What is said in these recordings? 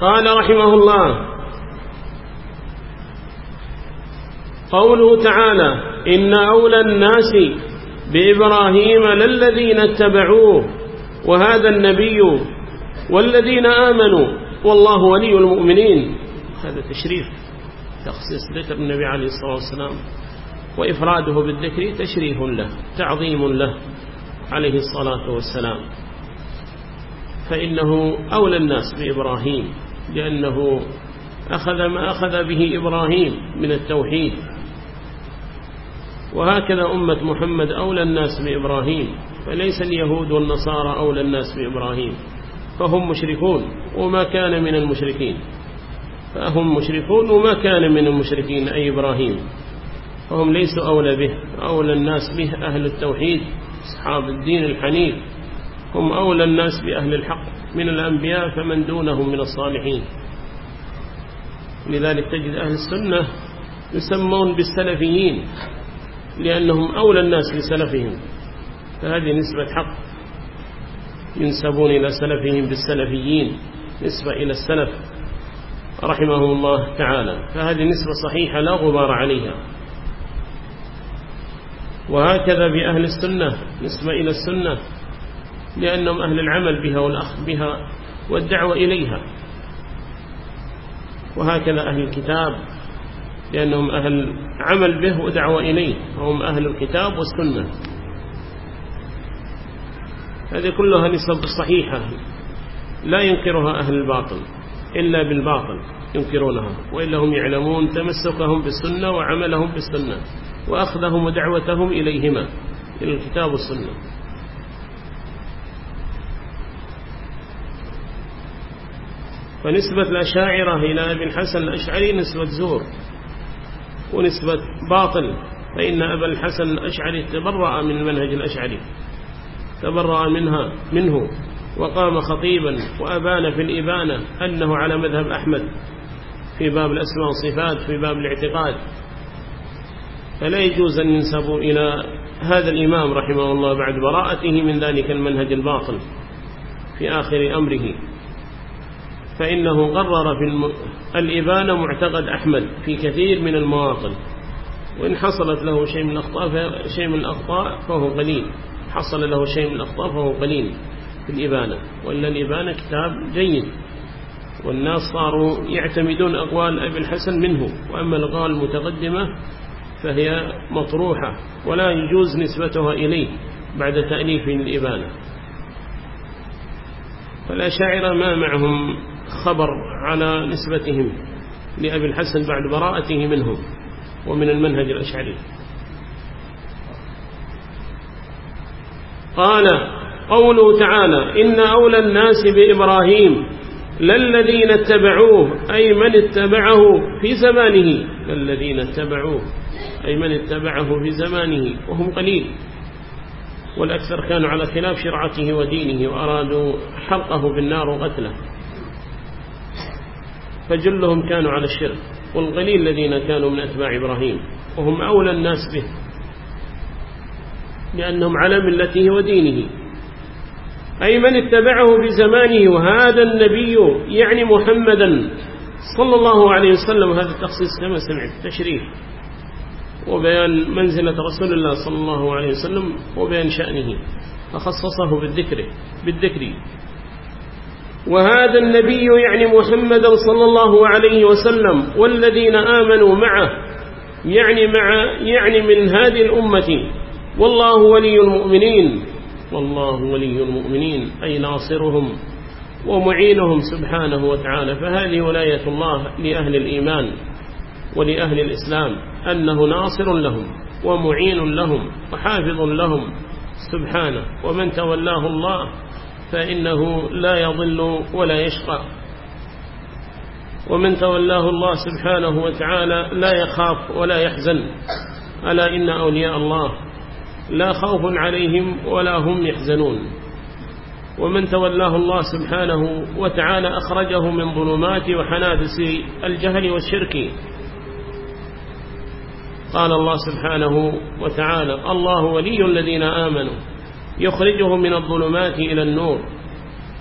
قال رحمه الله قوله تعالى إن أولى الناس بإبراهيم للذين اتبعوه وهذا النبي والذين آمنوا والله ولي المؤمنين. هذا تشريف تخصيص ذكر النبي عليه الصلاة والسلام وإفراده بالذكر تشريف له تعظيم له عليه الصلاة والسلام. فإنه أولى الناس بإبراهيم. لأنه أخذ ما أخذ به إبراهيم من التوحيد. وهكذا أمة محمد أولى الناس بإبراهيم فليس اليهود والنصارى أولى الناس بإبراهيم فهم مشركون وما كان من المشركين. فهم مشركون وما كان من المشركين أي إبراهيم. فهم ليسوا أولى به أولى الناس به أهل التوحيد أصحاب الدين الحنيف. هم أولى الناس بأهل الحق. من الأنبياء فمن دونهم من الصالحين. لذلك تجد أهل السنة يسمون بالسلفيين لأنهم أولى الناس بسلفهم فهذه نسبة حق. ينسبون إلى سلفهم بالسلفيين نسبة إلى السلف رحمه الله تعالى فهذه نسبة صحيحة لا غبار عليها. وهكذا بأهل السنة نسبة إلى السنة لأنهم أهل العمل بها والأخذ بها والدعوة إليها. وهكذا أهل الكتاب لأنهم أهل عمل به ودعوة إليه وهم أهل الكتاب والسنة. هذه كلها نسب صحيحة لا ينكرها أهل الباطل إلا بالباطل ينكرونها وإلا هم يعلمون تمسكهم بالسنة وعملهم بالسنة وأخذهم ودعوتهم إليهما إلى الكتاب والسنة. فنسبة الأشاعرة إلى ابن حسن الأشعري نسبة زور ونسبة باطل فإن أبا الحسن الأشعري تبرأ من المنهج الأشعري تبرأ منها منه وقام خطيبا وأبان في الإبانة أنه على مذهب أحمد في باب الأسماء والصفات في باب الاعتقاد. فلا يجوز أن ينسبوا إلى هذا الإمام رحمه الله بعد براءته من ذلك المنهج الباطل في آخر أمره. فإنه قرر في الم... الإبانة معتقد أحمد في كثير من المواطن. وإن حصلت له شيء من الأخطاء شيء من الأخطاء فهو قليل. حصل له شيء من الأخطاء فهو قليل في الإبانة. وإلا الإبانة كتاب جيد. والناس صاروا يعتمدون أقوال أبي الحسن منه. وأما الأقوال المتقدمة فهي مطروحة. ولا يجوز نسبتها إليه بعد تأليف الإبانة. فالأشاعرة ما معهم خبر على نسبتهم لأبي الحسن بعد براءته منهم ومن المنهج الأشعري. قال قوله تعالى إن أولى الناس بإبراهيم للذين اتبعوه أي من اتبعه في زمانه للذين اتبعوه أي من اتبعه في زمانه وهم قليل والأكثر كانوا على خلاف شرعته ودينه وأرادوا حرقه بالنار وقتله. فجلهم كانوا على الشرك والقليل الذين كانوا من أتباع إبراهيم وهم أولى الناس به لأنهم على ملته ودينه. أي من اتبعه في زمانه وهذا النبي يعني محمدا صلى الله عليه وسلم. هذا التخصيص كما سمعت تشريف وبيان منزلة رسول الله صلى الله عليه وسلم وبيان شأنه فخصصه بالذكر بالذكر. وهذا النبي يعني محمدا صلى الله عليه وسلم والذين آمنوا معه يعني مع يعني من هذه الأمة. والله ولي المؤمنين والله ولي المؤمنين أي ناصرهم ومعينهم سبحانه وتعالى. فهذه ولاية الله لأهل الإيمان ولأهل الإسلام أنه ناصر لهم ومعين لهم وحافظ لهم سبحانه. ومن تولاه الله فإنه لا يضل ولا يشقى. ومن تولاه الله سبحانه وتعالى لا يخاف ولا يحزن. ألا إن أولياء الله لا خوف عليهم ولا هم يحزنون. ومن تولاه الله سبحانه وتعالى أخرجه من ظلمات وحنادس الجهل والشرك. قال الله سبحانه وتعالى الله ولي الذين آمنوا يخرجهم من الظلمات إلى النور.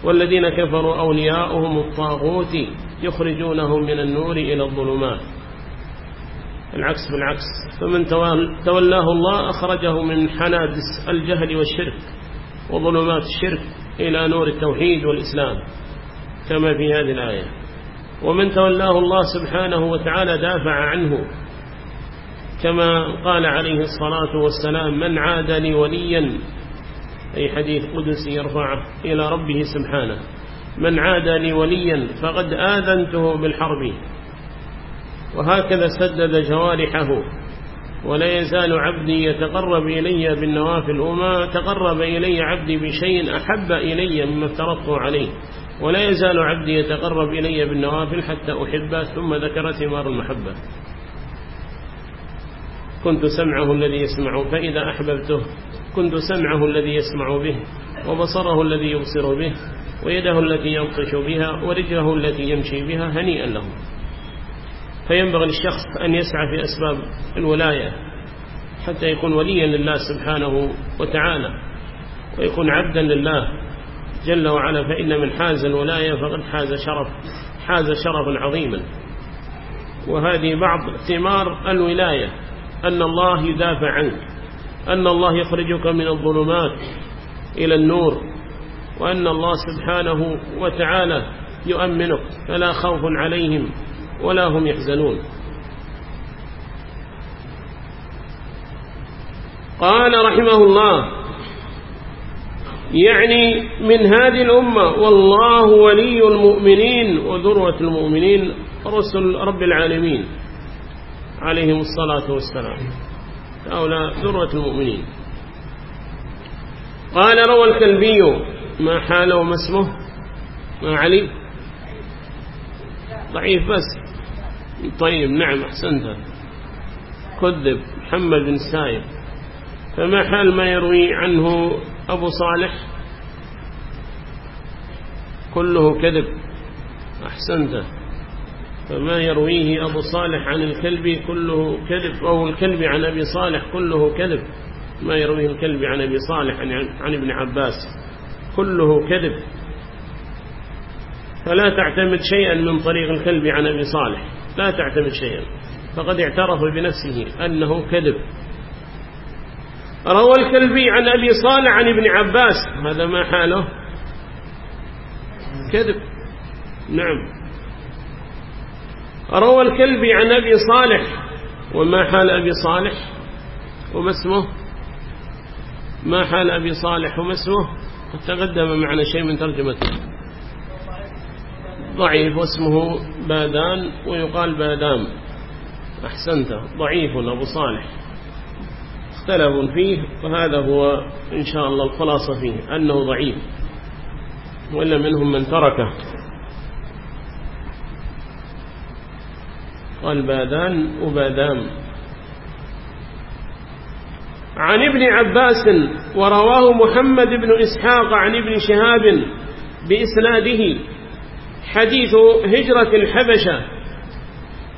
والذين كفروا أولياؤهم الطاغوت يخرجونهم من النور إلى الظلمات. العكس بالعكس. فمن تولاه الله أخرجه من حنادس الجهل والشرك وظلمات الشرك إلى نور التوحيد والإسلام كما في هذه الآية. ومن تولاه الله سبحانه وتعالى دافع عنه كما قال عليه الصلاة والسلام من عاد لي وليا أي حديث قدسي يرفعه إلى ربه سبحانه. من عاد لي وليا فقد آذنته بالحرب. وهكذا سدد جوارحه. ولا يزال عبدي يتقرب إلي بالنوافل وما تقرب إلي عبدي بشيء أحب إلي مما افترضته عليه. ولا يزال عبدي يتقرب إلي بالنوافل حتى أحبه ثم ذكر ثمار المحبة. كنت سمعه الذي يسمع فإذا أحببته كنت سمعه الذي يسمع به وبصره الذي يبصر به ويده التي ينقش بها ورجله التي يمشي بها هنيئا له. فينبغي للشخص أن يسعى في أسباب الولاية حتى يكون وليا لله سبحانه وتعالى ويكون عبدا لله جل وعلا. فإن من حاز الولاية فقد حاز شرف حاز شرفا عظيما. وهذه بعض ثمار الولاية أن الله يدافع عنك أن الله يخرجك من الظلمات إلى النور وأن الله سبحانه وتعالى يؤمنك فلا خوف عليهم ولا هم يحزنون. قال رحمه الله يعني من هذه الأمة والله ولي المؤمنين وذروة المؤمنين رسل رب العالمين عليهم الصلاة والسلام. هؤلاء ذروة المؤمنين. قال روى الكلبي ما حاله ما اسمه ما علي. ضعيف بس. طيب نعم أحسنت. كذب محمد بن سايب فما حال ما يروي عنه أبو صالح؟ كله كذب. أحسنت. فما يرويه أبو صالح عن الكلب كله كذب أو الكلب عن أبي صالح كله كذب. ما يرويه الكلب عن أبي صالح عن ابن عباس كله كذب. فلا تعتمد شيئا من طريق الكلب عن أبي صالح. لا تعتمد شيئا. فقد اعترف بنفسه أنه كذب. روى الكلبي عن أبي صالح عن ابن عباس. هذا ما حاله؟ كذب. نعم. روى الكلبي عن أبي صالح. وما حال أبي صالح؟ وما اسمه؟ ما حال أبي صالح؟ وما اسمه؟ تقدم معنا شيء من ترجمته. ضعيف واسمه بادان ويقال بادام. أحسنت. ضعيف أبو صالح. اختلف فيه وهذا هو إن شاء الله الخلاصة فيه أنه ضعيف. وإلا منهم من تركه. قال بادان وبادام عن ابن عباس ورواه محمد بن إسحاق عن ابن شهاب بإسناده. حديث هجرة الحبشة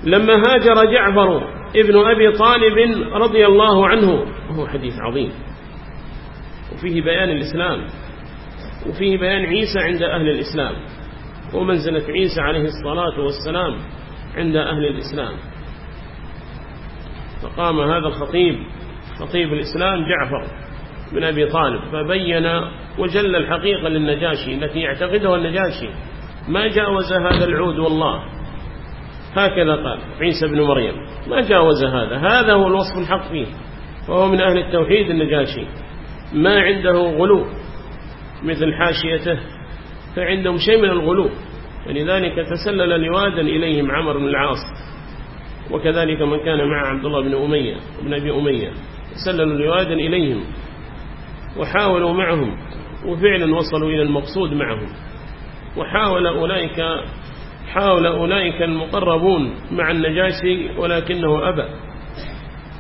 لما هاجر جعفر ابن أبي طالب رضي الله عنه. وهو حديث عظيم. وفيه بيان الإسلام. وفيه بيان عيسى عند أهل الإسلام. ومنزلة عيسى عليه الصلاة والسلام. عند أهل الإسلام. فقام هذا الخطيب خطيب الإسلام جعفر بن أبي طالب فبين وجل الحقيقة للنجاشي التي يعتقدها النجاشي. ما جاوز هذا العود والله. هكذا قال عيسى بن مريم. ما جاوز هذا. هذا هو الوصف الحق فيه وهو من أهل التوحيد النجاشي. ما عنده غلو مثل حاشيته فعندهم شيء من الغلو. فلذلك تسلل لوادا إليهم عمر بن العاص. وكذلك من كان مع عبد الله بن أمية بن أبي أمية. تسللوا لوادا إليهم وحاولوا معهم وفعلا وصلوا إلى المقصود معهم. وحاول أولئك حاول أولئك المقربون مع النجاشي ولكنه أبى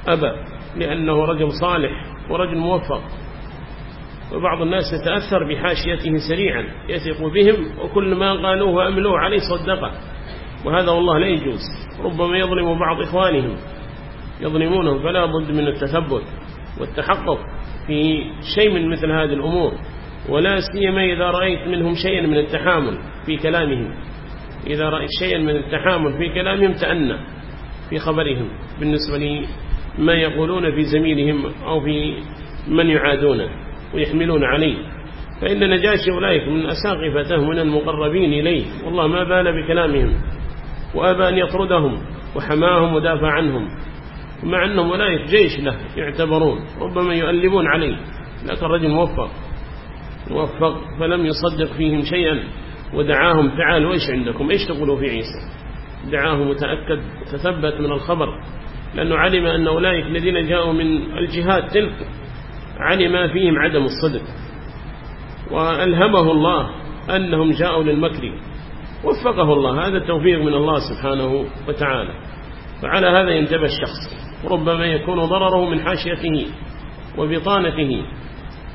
أبى لأنه رجل صالح ورجل موفق. وبعض الناس يتأثر بحاشيته سريعا يثق بهم وكل ما قالوه وأملوه عليه صدقه. وهذا والله لا يجوز. ربما يظلم بعض إخوانهم يظلمونهم فلا بد من التثبت والتحقق في شيء من مثل هذه الأمور. ولا سيما إذا رأيت منهم شيئا من التحامل في كلامهم. إذا رأيت شيئا من التحامل في كلامهم تأنى في خبرهم بالنسبة لما يقولون في زميلهم أو في من يعادونه. ويحملون عليه. فإن نجاشي أولئك من أساقفته من المقربين إليه. والله ما بال بكلامهم وأبى أن يطردهم وحماهم ودافع عنهم. مع أنهم أولئك جيش له يعتبرون ربما يؤلبون عليه. لكن الرجل موفق موفق فلم يصدق فيهم شيئا. ودعاهم تعالوا إيش عندكم؟ إيش تقولوا في عيسى؟ دعاهم متأكد تثبت من الخبر. لأنه علم أن أولئك الذين جاءوا من الجهات تلك علم فيهم عدم الصدق. وألهمه الله أنهم جاءوا للمكر. وفقه الله هذا التوفيق من الله سبحانه وتعالى. فعلى هذا ينتبه الشخص. ربما يكون ضرره من حاشيته وبطانته.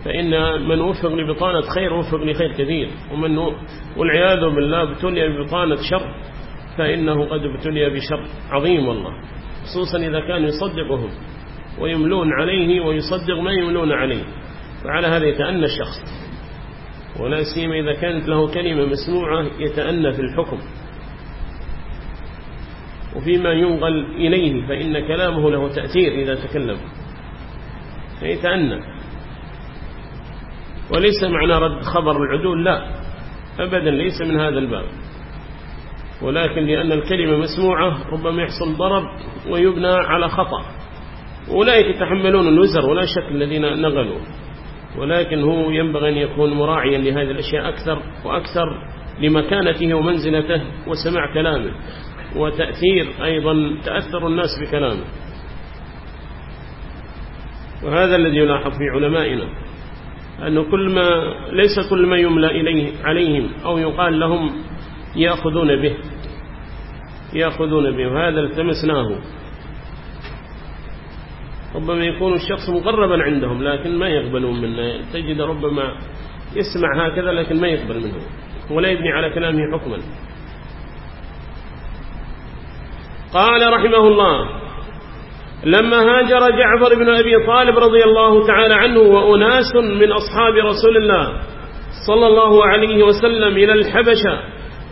فإن من وفق لبطانة خير وفق لخير كثير. ومن والعياذ بالله ابتلي ببطانة شر فإنه قد ابتلي بشر عظيم والله. خصوصا إذا كان يصدقهم. ويملون عليه ويصدق ما يملون عليه. فعلى هذا يتأنى الشخص. ولا سيما إذا كانت له كلمة مسموعة يتأنى في الحكم. وفيما ينقل إليه فإن كلامه له تأثير إذا تكلم. فيتأنى. وليس معنى رد خبر العدول لا. أبدا ليس من هذا الباب. ولكن لأن الكلمة مسموعة ربما يحصل ضرب ويبنى على خطأ. أولئك يتحملون الوزر ولا شك الذين نقلوا ولكن هو ينبغي أن يكون مراعيا لهذه الأشياء أكثر وأكثر لمكانته ومنزلته وسماع كلامه. وتأثير أيضا تأثر الناس بكلامه. وهذا الذي يلاحظ في علمائنا أنه كل ما ليس كل ما يملى إليه عليهم أو يقال لهم يأخذون به. يأخذون به وهذا التمسناه. ربما يكون الشخص مقربا عندهم لكن ما يقبلون منه. تجد ربما يسمع هكذا لكن ما يقبل منه. ولا يبني على كلامه حكما. قال رحمه الله لما هاجر جعفر بن أبي طالب رضي الله تعالى عنه وأناس من أصحاب رسول الله صلى الله عليه وسلم إلى الحبشة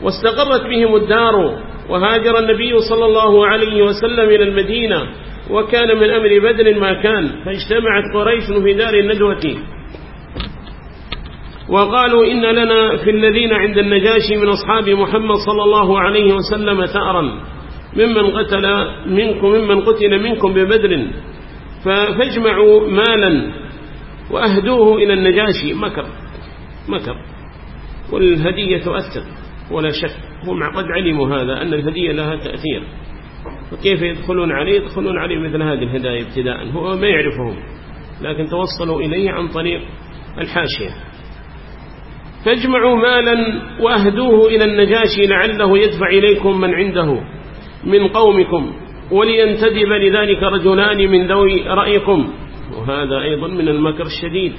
واستقرت بهم الدار وهاجر النبي صلى الله عليه وسلم إلى المدينة وكان من أمر بدر ما كان فاجتمعت قريش في دار الندوة وقالوا إن لنا في الذين عند النجاشي من أصحاب محمد صلى الله عليه وسلم ثأرا ممن قتل منكم ممن قتل منكم ببدر فاجمعوا مالا وأهدوه إلى النجاشي مكر مكر. والهدية تؤثر ولا شك. هم قد علموا هذا أن الهدية لها تأثير. فكيف يدخلون عليه؟ يدخلون عليه مثل هذه الهدايا ابتداء هو ما يعرفهم لكن توصلوا إليه عن طريق الحاشية. فاجمعوا مالا وأهدوه إلى النجاشي لعله يدفع إليكم من عنده من قومكم ولينتدب لذلك رجلان من ذوي رأيكم. وهذا أيضا من المكر الشديد.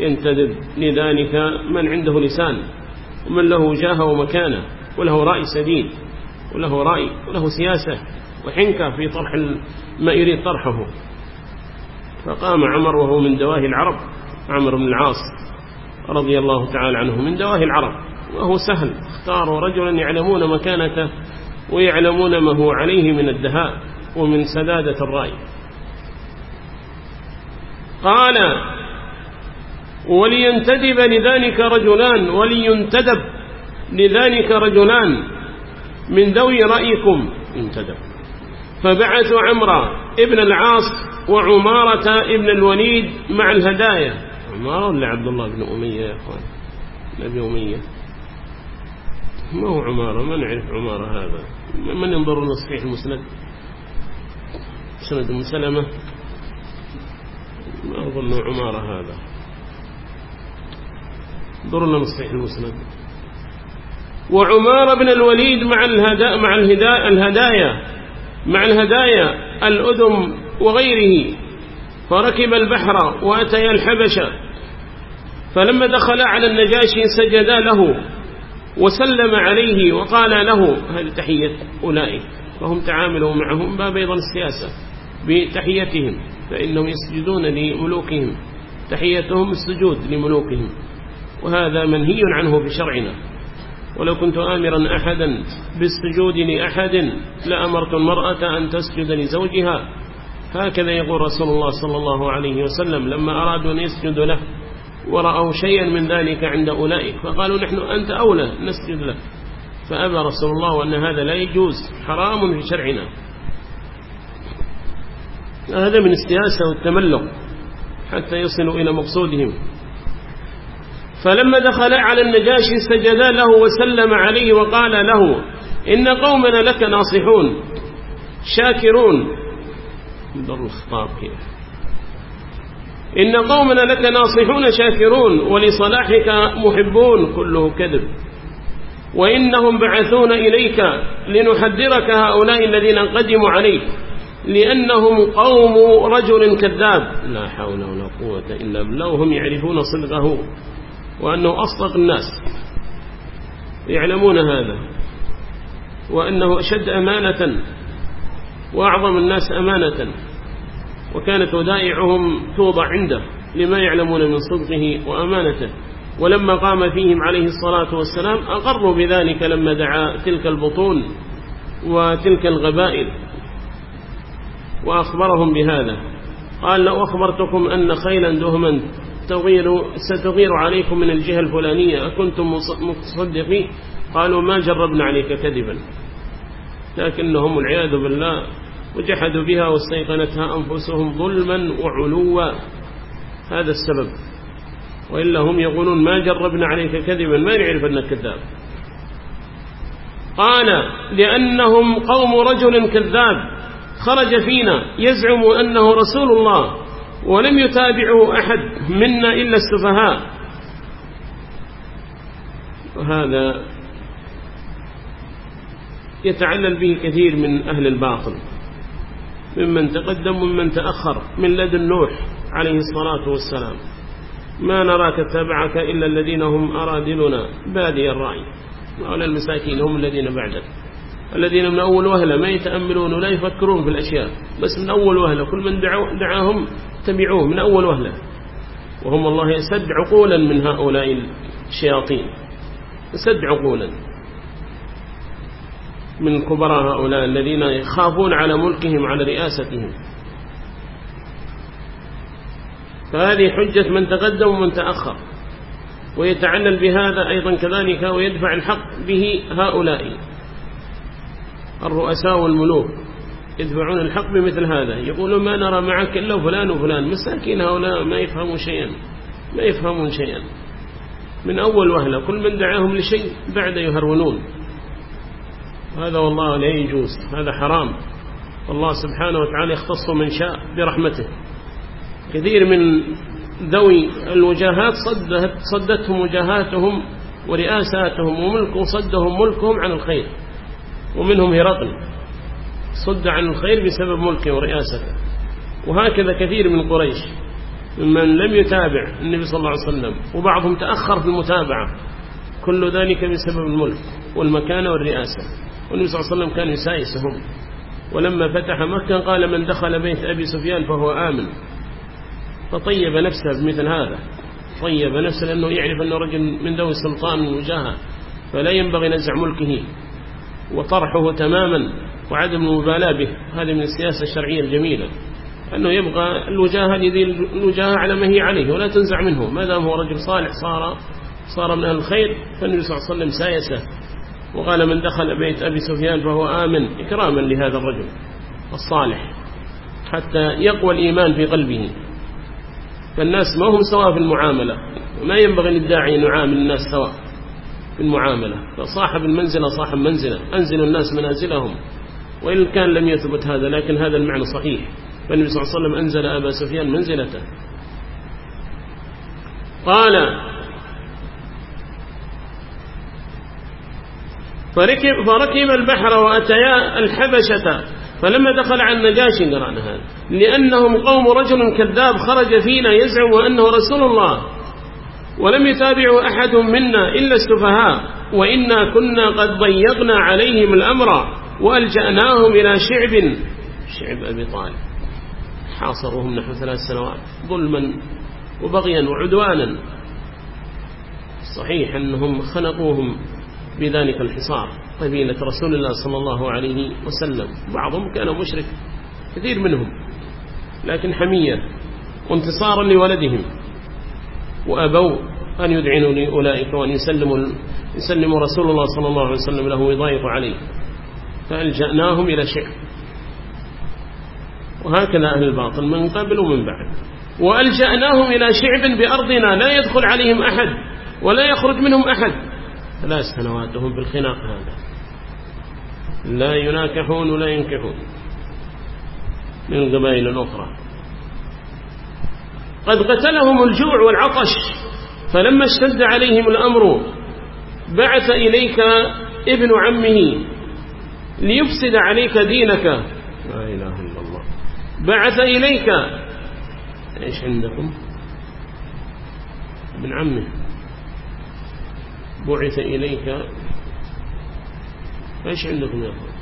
ينتدب لذلك من عنده لسان ومن له جاه ومكانة وله رأي سديد. وله رأي وله سياسة وحنكة في طرح ما يريد طرحه. فقام عمر وهو من دواهي العرب عمر بن العاص رضي الله تعالى عنه من دواهي العرب. وهو سهل اختاروا رجلا يعلمون مكانته ويعلمون ما هو عليه من الدهاء ومن سدادة الرأي. قال ولينتدب لذلك رجلان ولينتدب لذلك رجلان من ذوي رأيكم انتدب. فبعثوا عمرا ابن العاص وعمارة ابن الوليد مع الهدايا. عمارة ولا عبد الله بن أمية يا أخوان؟ نبي أمية. ما هو عمارة؟ ما نعرف عمارة هذا. من ينظر لنا صحيح المسند؟ سند مسلمة ما أظن عمارة هذا. انظر لنا صحيح المسند. وعمار بن الوليد مع الهدايا مع الهدايا, الهدايا مع الهدايا الأذم وغيره. فركب البحر وأتيا الحبشة. فلما دخل على النجاشي سجدا له وسلم عليه وقال له هذه تحية أولئك؟ فهم تعاملوا معهم باب أيضا السياسة بتحيتهم فإنهم يسجدون لملوكهم. تحيتهم السجود لملوكهم. وهذا منهي عنه في شرعنا ولو كنت آمرا أحدا بالسجود لأحد لأمرت المرأة أن تسجد لزوجها. هكذا يقول رسول الله صلى الله عليه وسلم لما أرادوا أن يسجدوا له ورأوا شيئا من ذلك عند أولئك فقالوا نحن أنت أولى نسجد له فأبى رسول الله وأن هذا لا يجوز حرام في شرعنا. هذا من السياسة والتملق حتى يصلوا إلى مقصودهم. فلما دخل على النجاشي سجدا له وسلم عليه وقال له إن قومنا لك ناصحون شاكرون. الخطاب إن قومنا لك ناصحون شاكرون ولصلاحك محبون كله كذب. وإنهم بعثون إليك لنحذرك هؤلاء الذين قدموا عليك لأنهم قوم رجل كذاب. لا حول ولا قوة إلا بالله وهم يعرفون صدقه. وأنه أصدق الناس يعلمون هذا وأنه أشد أمانة وأعظم الناس أمانة وكانت ودائعهم توضع عنده لما يعلمون من صدقه وأمانته. ولما قام فيهم عليه الصلاة والسلام أقروا بذلك لما دعا تلك البطون وتلك الغبائل وأخبرهم بهذا. قال لو أخبرتكم أن خيلا دهما تغير ستغير عليكم من الجهة الفلانية. أكنتم متصدقين؟ قالوا ما جربنا عليك كذبا. لكنهم العياذ بالله وجحدوا بها واستيقنتها أنفسهم ظلما وعلوا. هذا السبب. وإلا هم يقولون ما جربنا عليك كذبا. ما نعرف أنك كذاب. قال لأنهم قوم رجل كذاب. خرج فينا. يزعم أنه رسول الله. ولم يتابعه أحد منا إلا السفهاء. وهذا يتعلل به كثير من أهل الباطل ممن تقدم ومن تأخر من لدن نوح عليه الصلاة والسلام. ما نراك اتبعك إلا الذين هم أرادلنا بادي الرأي. وعلى المساكين هم الذين بعدك. الذين من أول وهلة ما يتأملون ولا يفكرون في الأشياء بس من أول وهلة كل من دعاهم تبعوه من أول وهلة. وهم الله يسد عقولا من هؤلاء الشياطين. يسد عقولا. من كبراء هؤلاء الذين يخافون على ملكهم على رئاستهم. فهذه حجة من تقدم ومن تأخر. ويتعلل بهذا أيضا كذلك ويدفع الحق به هؤلاء. الرؤساء والملوك يدفعون الحق بمثل هذا. يقولون ما نرى معك إلا فلان وفلان. مساكين هؤلاء ما يفهمون شيئا. ما يفهمون شيئا. من أول وهلة. كل من دعاهم لشيء بعد يهرونون. هذا والله لا يجوز. هذا حرام. والله سبحانه وتعالى يختص من شاء برحمته. كثير من ذوي الوجاهات صدت صدتهم وجاهاتهم ورئاساتهم وملك صدهم ملكهم عن الخير. ومنهم هرقل صد عن الخير بسبب ملكه ورئاسته وهكذا كثير من قريش. ممن لم يتابع النبي صلى الله عليه وسلم وبعضهم تأخر في المتابعة. كل ذلك بسبب الملك والمكانة والرئاسة. والنبي صلى الله عليه وسلم كان يسايسهم. ولما فتح مكة قال من دخل بيت أبي سفيان فهو آمن. فطيب نفسه بمثل هذا. طيب نفسه لأنه يعرف أنه رجل من ذوي السلطان والوجاهة فلا ينبغي نزع ملكه. وطرحه تماما وعدم المبالاة به. هذه من السياسة الشرعية الجميلة. أنه يبغى الوجاهة يدين الوجاهة على ما هي عليه ولا تنزع منه ما دام هو رجل صالح صار صار من أهل الخير فالنبي صلى الله عليه وسلم سايسه. وقال من دخل بيت أبي سفيان فهو آمن إكراما لهذا الرجل الصالح حتى يقوى الإيمان في قلبه. فالناس ما هم سواء في المعاملة ما ينبغي للداعي أن يعامل الناس سواء. في المعاملة. فصاحب المنزلة صاحب منزلة. أنزل الناس منازلهم. وإن كان لم يثبت هذا لكن هذا المعنى صحيح. فالنبي صلى الله عليه وسلم أنزل أبا سفيان منزلته. قال فركب, فركب البحر وأتيا الحبشة فلما دخل على النجاشي قرأنا هذا لأنهم قوم رجل كذاب خرج فينا يزعم أنه رسول الله. ولم يتابع أحد منا إلا السفهاء وإنا كنا قد ضيقنا عليهم الأمر وألجأناهم إلى شعب شعب أبي طالب. حاصرهم نحو ثلاث سنوات ظلما وبغيا وعدوانا. صحيح أنهم خنقوهم بذلك الحصار قبيلة رسول الله صلى الله عليه وسلم. بعضهم كان مشرك كثير منهم لكن حمية وانتصارا لولدهم. وأبوا أن يدعنوا لأولئك وأن يسلموا, يسلموا رسول الله صلى الله عليه وسلم له ويضايق عليه فألجأناهم إلى شعب وهكذا أهل الباطل من قبل ومن بعد. وألجأناهم إلى شعب بأرضنا لا يدخل عليهم أحد ولا يخرج منهم أحد. ثلاث سنوات وهم بالخناق هذا. لا يناكحون ولا ينكحون. من القبائل الأخرى قد قتلهم الجوع والعطش فلما اشتد عليهم الأمر بعث إليك ابن عمه ليفسد عليك دينك. لا إله إلا الله. بعث إليك. إيش عندكم؟ ابن عمه. بعث إليك. إيش عندكم يا أخوان؟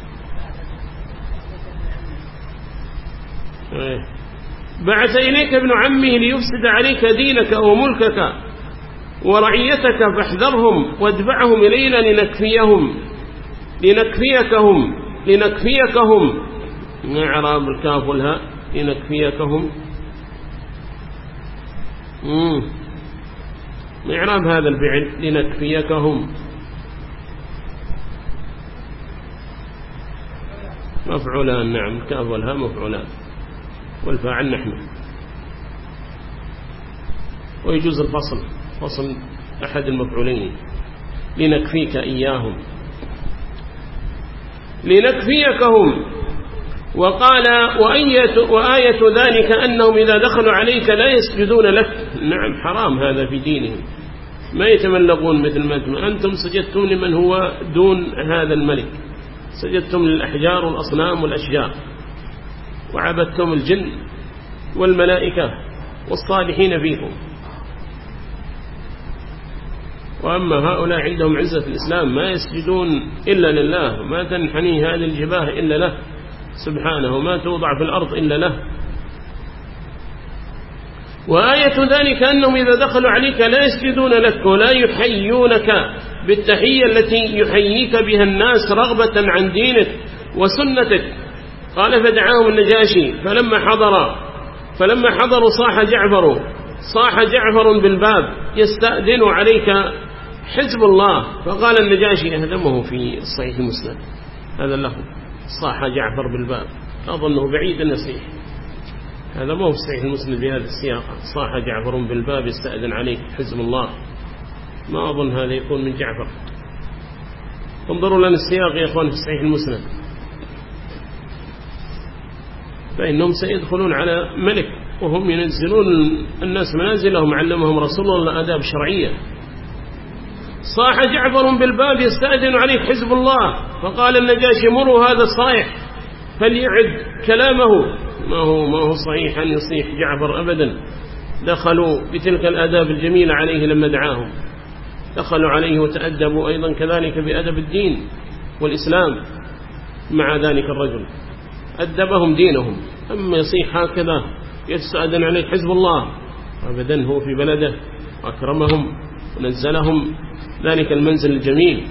إيه. بعث إليك ابن عمه ليفسد عليك دينك وملكك ورعيتك فاحذرهم وادفعهم إلينا لنكفيهم لنكفيكهم لنكفيكهم. إعراب الكاف والهاء؟ لنكفيكهم. إعراب هذا الفعل؟ لنكفيكهم. مفعولان نعم الكاف والهاء مفعولان. والفاعل نحن. ويجوز الفصل فصل أحد المفعولين. لنكفيك إياهم. لنكفيكهم. وقال وآية, وآية ذلك أنهم إذا دخلوا عليك لا يسجدون لك. نعم حرام هذا في دينهم. ما يتملقون مثل ما أنتم سجدتم لمن هو دون هذا الملك. سجدتم للأحجار والأصنام والأشجار. وعبدتم الجن والملائكة والصالحين فيكم وأما هؤلاء عندهم عزة الإسلام ما يسجدون إلا لله ما تنحني هذه الجباه إلا له. سبحانه ما توضع في الأرض إلا له. وآية ذلك أنهم إذا دخلوا عليك لا يسجدون لك ولا يحيونك بالتحية التي يحييك بها الناس رغبة عن دينك وسنتك. قال فدعاهم النجاشي فلما حضر فلما حضروا صاح جعفر صاح جعفر بالباب يستأذن عليك حزب الله فقال النجاشي أهدمه في الصحيح المسلم هذا له صاح جعفر بالباب. أظنه بعيد النصيح. هذا ما هو صحيح المسلم بهذا السياق. صاح جعفر بالباب يستأذن عليك حزب الله. ما أظن هذا يكون من جعفر. انظروا لنا السياق يا أخوان في صحيح المسلم فإنهم سيدخلون على ملك وهم ينزلون الناس منازلهم علمهم رسول الله آداب شرعية صاح جعفر بالباب يستأذن عليك حزب الله فقال النجاشي مروا هذا الصائح فليعد كلامه. ما هو ما هو صحيح أن يصيح جعفر أبدا. دخلوا بتلك الآداب الجميلة عليه لما دعاهم. دخلوا عليه وتأدبوا أيضا كذلك بأدب الدين والإسلام مع ذلك الرجل. أدبهم دينهم. أما يصيح هكذا يستأذن عليه حزب الله. أبدا هو في بلده وأكرمهم ونزلهم ذلك المنزل الجميل.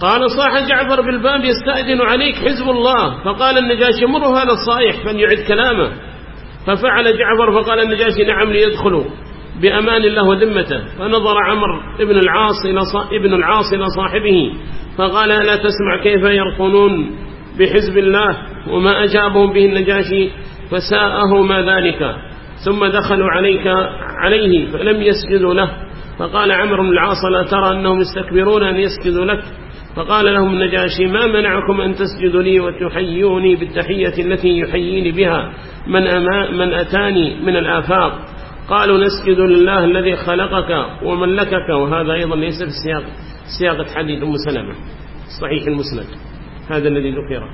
قال صاح جعفر بالباب يستأذن عليك حزب الله. فقال النجاشي مره هذا الصائح فليعد كلامه. ففعل جعفر فقال النجاشي نعم ليدخلوا. بأمان الله وذمته فنظر عمر ابن العاص إلى ابن العاص إلى صاحبه فقال لا تسمع كيف يرقنون بحزب الله وما أجابهم به النجاشي؟ فساءه ما ذلك. ثم دخلوا عليك عليه فلم يسجدوا له. فقال عمرو بن العاص لا ترى أنهم يستكبرون أن يسجدوا لك؟ فقال لهم النجاشي ما منعكم أن تسجدوا لي وتحيوني بالتحية التي يحييني بها؟ من, أما من أتاني من الآفاق. قالوا نسجد لله الذي خلقك وملكك وهذا أيضا ليس في سياق سياقة حديث أم سلمة صحيح المسند هذا الذي ذكر.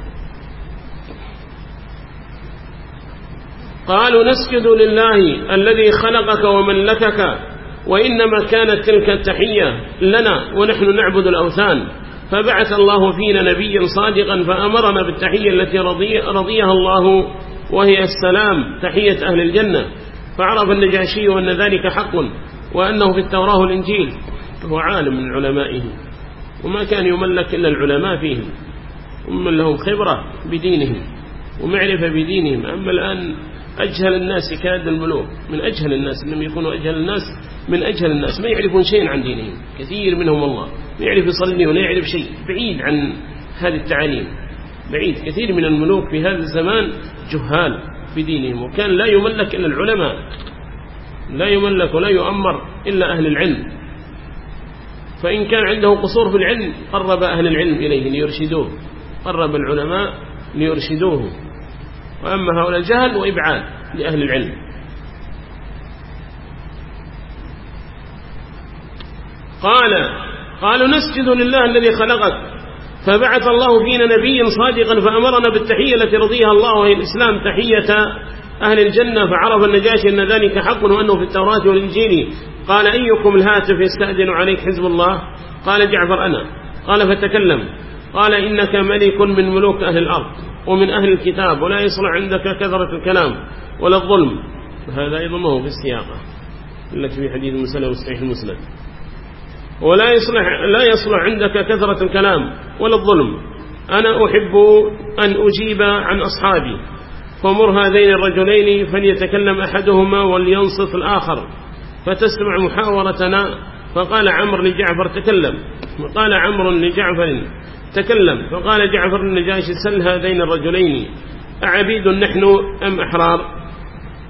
قالوا نسجد لله الذي خلقك وملكك وإنما كانت تلك التحية لنا ونحن نعبد الأوثان. فبعث الله فينا نبيا صادقا فأمرنا بالتحية التي رضي رضيها الله وهي السلام تحية أهل الجنة. فعرف النجاشي وأن ذلك حق وأنه في التوراة والإنجيل. هو عالم من علمائه. وما كان يملك إلا العلماء فيهم. ومن لهم خبرة بدينهم ومعرفة بدينهم. أما الآن أجهل الناس كاد الملوك. من أجهل الناس. لم يكونوا أجهل الناس. من أجهل الناس. ما يعرفون شيء عن دينهم. كثير منهم الله ما يعرف يصلي ولا يعرف شيء. بعيد عن هذه التعاليم. بعيد. كثير من الملوك في هذا الزمان جهال. بدينهم وكان لا يملك إلا العلماء لا يملك ولا يؤمر إلا أهل العلم. فإن كان عنده قصور في العلم قرب أهل العلم إليه ليرشدوه قرب العلماء ليرشدوه. وأما هؤلاء الجهل وإبعاد لأهل العلم. قال قالوا نسجد لله الذي خلقك. فبعث الله فينا نبيا صادقا فأمرنا بالتحية التي رضيها الله وهي الإسلام تحية أهل الجنة فعرف النجاشي أن ذلك حق وأنه في التوراة والإنجيل. قال أيكم الهاتف يستأذن عليك حزب الله؟ قال جعفر أنا. قال فتكلم. قال إنك ملك من ملوك أهل الأرض ومن أهل الكتاب ولا يصلح عندك كثرة الكلام ولا الظلم. هذا أيضا ما هو في السياقة التي في حديث مسلم وصحيح المسلم ولا يصلح لا يصلح عندك كثرة الكلام ولا الظلم. أنا أحب أن أجيب عن أصحابي. فمر هذين الرجلين فليتكلم أحدهما ولينصف الآخر. فتسمع محاورتنا. فقال عمرو لجعفر تكلم. وقال عمرو لجعفر تكلم. فقال جعفر النجاشي سل هذين الرجلين. أعبيد نحن أم أحرار؟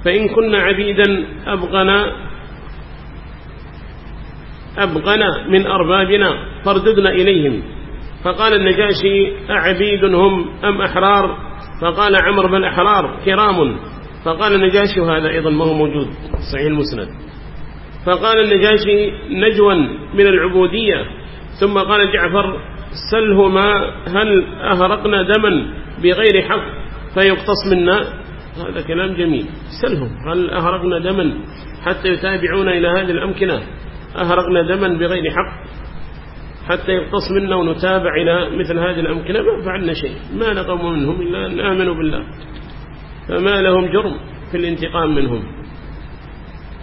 فإن كنا عبيدا أبغنا أبغنا من أربابنا فارددنا إليهم. فقال النجاشي أعبيد هم أم أحرار؟ فقال عمر بن أحرار كرام. فقال النجاشي وهذا أيضا ما هو موجود صحيح المسند. فقال النجاشي نجوا من العبودية. ثم قال جعفر سلهما هل أهرقنا دما بغير حق؟ فيقتص منا. هذا كلام جميل. سلهم هل أهرقنا دما حتى يتابعون إلى هذه الأمكنة؟ أهرقنا دما بغير حق حتى يقتص منا ونتابع إلى مثل هذه الأمكنة ما فعلنا شيء ما نقم منهم إلا أن آمنوا بالله. فما لهم جرم في الانتقام منهم.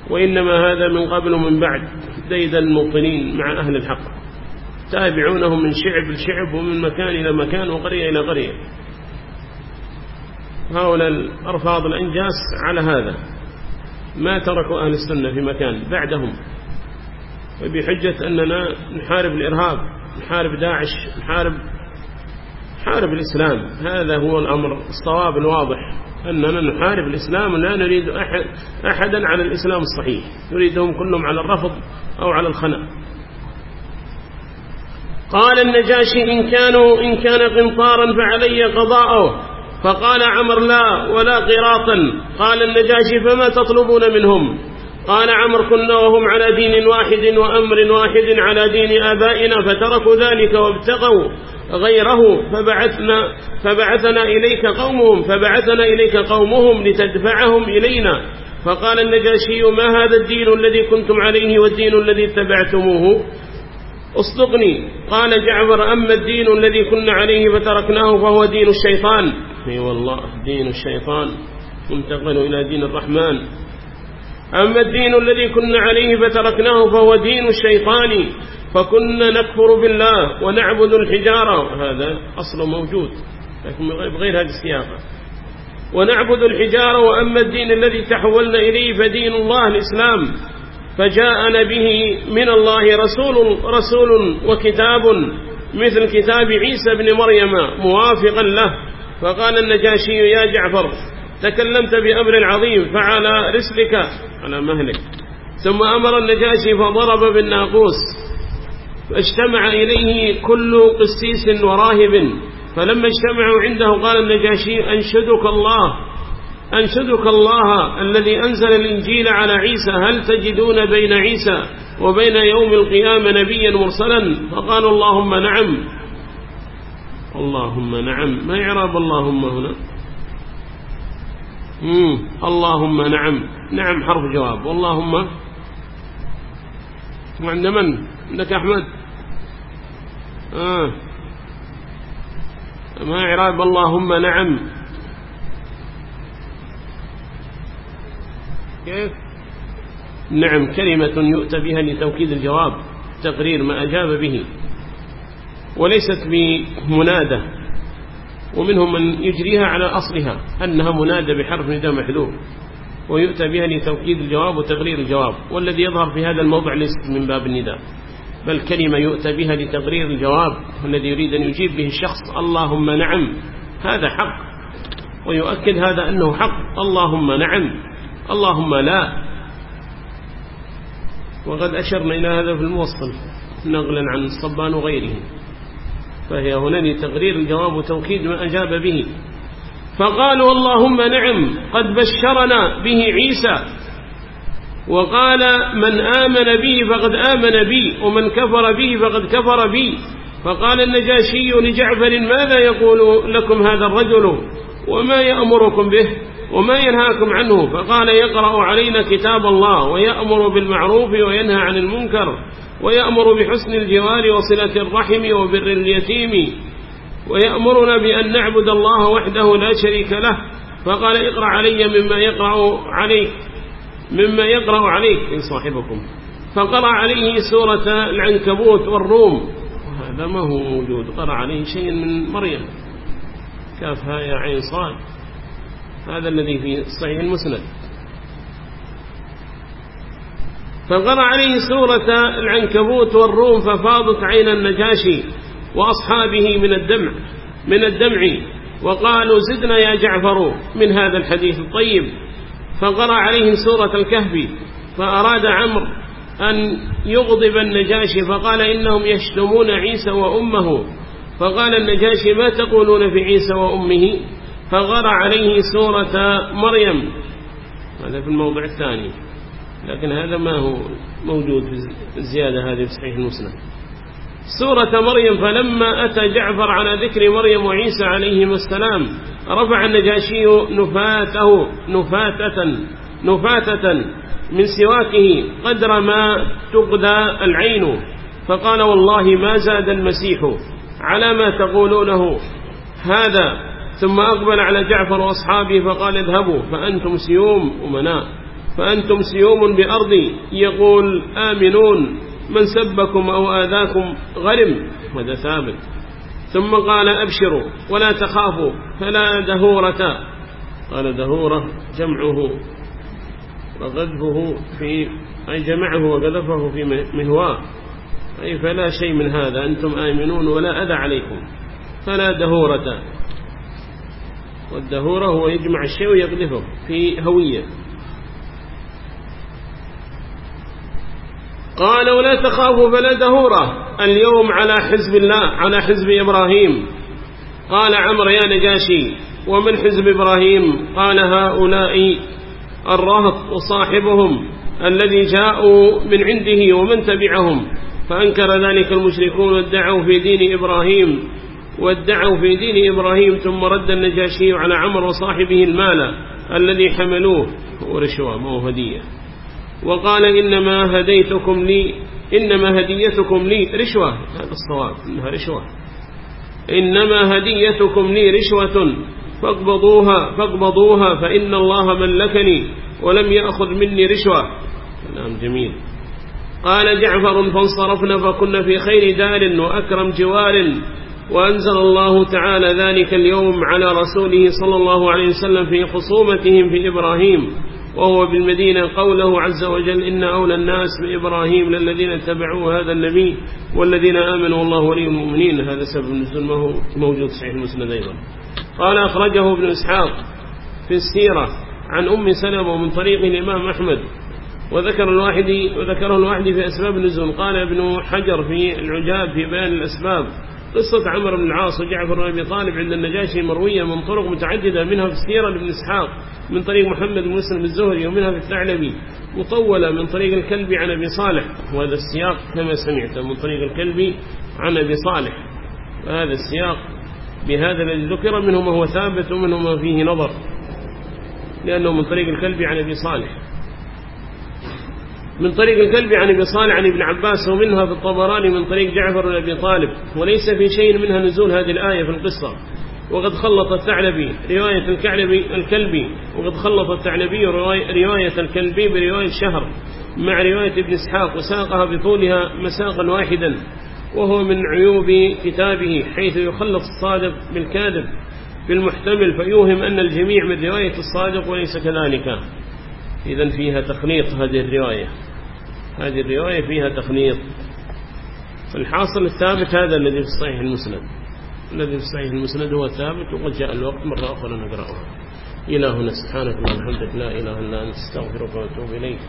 وإنما هذا من قبل ومن بعد ديد الموطنين مع أهل الحق. تابعونهم من شعب لشعب ومن مكان إلى مكان وقرية إلى قرية. هؤلاء الأرفاض الأنجاس على هذا. ما تركوا أهل السنة في مكان بعدهم. وبحجة أننا نحارب الإرهاب نحارب داعش نحارب نحارب الإسلام. هذا هو الأمر. الصواب الواضح أننا نحارب الإسلام لا نريد أحد أحدا على الإسلام الصحيح. نريدهم كلهم على الرفض أو على الخنق قال النجاشي إن كانوا إن كان قنطارا فعلي قضاءه فقال عمر لا ولا قراطا. قال النجاشي فما تطلبون منهم؟ قال عمر كنا وهم على دين واحد وأمر واحد على دين آبائنا فتركوا ذلك وابتغوا غيره فبعثنا فبعثنا إليك قومهم فبعثنا إليك قومهم لتدفعهم إلينا. فقال النجاشي ما هذا الدين الذي كنتم عليه والدين الذي اتبعتموه؟ اصدقني. قال جعفر أما الدين الذي كنا عليه فتركناه فهو دين الشيطان. أي والله دين الشيطان. منتقل إلى دين الرحمن. أما الدين الذي كنا عليه فتركناه فهو دين الشيطان فكنا نكفر بالله ونعبد الحجارة. هذا أصل موجود لكن بغير هذه السياقة ونعبد الحجارة وأما الدين الذي تحولنا إليه فدين الله الإسلام. فجاءنا به من الله رسول, رسول وكتاب مثل كتاب عيسى بن مريم موافقا له. فقال النجاشي يا جعفر تكلمت بأمر عظيم فعلى رسلك على مهلك. ثم أمر النجاشي فضرب بالناقوس. فاجتمع إليه كل قسيس وراهب. فلما اجتمعوا عنده قال النجاشي أنشدك الله أنشدك الله الذي أنزل الإنجيل على عيسى. هل تجدون بين عيسى وبين يوم القيامة نبيا مرسلا؟ فقالوا اللهم نعم. اللهم نعم. ما إعراب اللهم هنا؟ مم. اللهم نعم. نعم حرف جواب. واللهم وعند من؟ عندك أحمد؟ آه. ما إعراب. اللهم نعم. كيف؟ نعم. كلمة يؤتى بها لتوكيد الجواب تقرير ما أجاب به وليست بمنادة ومنهم من يجريها على أصلها أنها منادة بحرف نداء محذوف ويؤتى بها لتوكيد الجواب وتقرير الجواب والذي يظهر في هذا الموضع ليست من باب النداء بل كلمة يؤتى بها لتقرير الجواب والذي يريد أن يجيب به الشخص اللهم نعم هذا حق ويؤكد هذا أنه حق اللهم نعم اللهم لا. وقد أشرنا إلى هذا في الموصل نقلا عن الصبان وغيره فهي هنا لتقرير الجواب وتوكيد ما أجاب به. فقالوا اللهم نعم قد بشرنا به عيسى. وقال من آمن به فقد آمن بي ومن كفر به فقد كفر بي. فقال النجاشي لجعفر ماذا يقول لكم هذا الرجل؟ وما يأمركم به؟ وما ينهاكم عنه فقال يقرأ علينا كتاب الله ويأمر بالمعروف وينهى عن المنكر ويأمر بحسن الجوار وصلة الرحم وبر اليتيم ويأمرنا بأن نعبد الله وحده لا شريك له فقال اقرأ علي مما يقرأ عليك مما يقرأ عليك. إن صاحبكم. فقرأ عليه سورة العنكبوت والروم. وهذا ما هو موجود. قرأ عليه شيء من مريم. كافها يا عين صاد. هذا الذي في صحيح المسند. فقرأ عليه سورة العنكبوت والروم ففاضت عين النجاشي وأصحابه من الدمع من الدمع وقالوا زدنا يا جعفر من هذا الحديث الطيب. فقرأ عليهم سورة الكهف فأراد عمرو أن يغضب النجاشي فقال إنهم يشتمون عيسى وأمه. فقال النجاشي ما تقولون في عيسى وأمه؟ فقرأ عليه سورة مريم. هذا في الموضع الثاني. لكن هذا ما هو موجود في الزيادة هذه في صحيح المسلم. سورة مريم فلما أتى جعفر على ذكر مريم وعيسى عليهما السلام رفع النجاشي نفاته نفاتة نفاتة من سواكه قدر ما تقدى العين. فقال والله ما زاد المسيح على ما تقولونه. هذا ثم أقبل على جعفر وأصحابه فقال اذهبوا فأنتم سيوم أمناء فأنتم سيوم بأرضي. يقول آمنون من سبكم أو آذاكم غرم هذا ثابت. ثم قال أبشروا ولا تخافوا فلا دهورة. قال دهورة جمعه وغذفه في أي جمعه وقذفه في مهواه. أي فلا شيء من هذا أنتم آمنون ولا أذى عليكم. فلا دهورة. والدهورة هو يجمع الشيء ويقذفه في هوية. قال ولا تخافوا فلا دهورة. اليوم على حزب الله على حزب إبراهيم. قال عمر يا نجاشي ومن حزب إبراهيم؟ قال هؤلاء الرهط وصاحبهم الذي جاءوا من عنده ومن تبعهم فأنكر ذلك المشركون وادعوا في دين إبراهيم. وادعوا في دين إبراهيم ثم رد النجاشي على عمر وصاحبه المال الذي حملوه. ورشوة ما هو هدية. وقال إنما هديتكم لي إنما هديتكم لي رشوة. هذا الصواب إنها رشوة. إنما هديتكم لي رشوة فاقبضوها فاقبضوها فإن الله ملكني ولم يأخذ مني رشوة. كلام جميل. قال جعفر فانصرفنا فكنا في خير دار وأكرم جوار. وأنزل الله تعالى ذلك اليوم على رسوله صلى الله عليه وسلم في خصومتهم في إبراهيم وهو بالمدينة قوله عز وجل إن أولى الناس بإبراهيم للذين اتبعوا هذا النبي والذين آمنوا والله ولي المؤمنين. هذا سبب النزول ما هو موجود صحيح المسند أيضا. قال أخرجه ابن إسحاق في السيرة عن أم سلمة ومن طريق الإمام أحمد وذكر الواحد وذكره الواحد في أسباب النزول. قال ابن حجر في العجاب في بيان الأسباب قصة عمر بن العاص وجعفر بن أبي طالب عند النجاشي مروية من طرق متعددة منها في السيرة لابن إسحاق من طريق محمد بن مسلم الزهري ومنها في الثعلبي مطولة من طريق الكلب عن أبي صالح وهذا السياق كما سمعت من طريق الكلب عن أبي صالح. وهذا السياق بهذا الذي ذكر منه ما هو ثابت ومنه ما فيه نظر لأنه من طريق الكلب عن أبي صالح. من طريق الكلب عن ابي صالح عن ابن عباس ومنها في الطبراني من طريق جعفر بن أبي طالب. وليس في شيء منها نزول هذه الآية في القصة. وقد خلط الثعلبي رواية الكعلبي الكلبي. وقد خلط الثعلبي رواية الكلبي برواية شهر مع رواية ابن إسحاق وساقها بطولها مساقا واحدا. وهو من عيوب كتابه حيث يخلط الصادق بالكاذب بالمحتمل. فيوهم أن الجميع من رواية الصادق وليس كذلك. إذا فيها تخنيط هذه الرواية. هذه الرواية فيها تخنيط فالحاصل الثابت هذا الذي في الصحيح المسند. الذي في الصحيح المسند هو ثابت وقد جاء الوقت مرة أخرى نقرأه. إلهنا سبحانك اللهم وبحمدك لا إله إلا أنت استغفرك وأتوب إليك.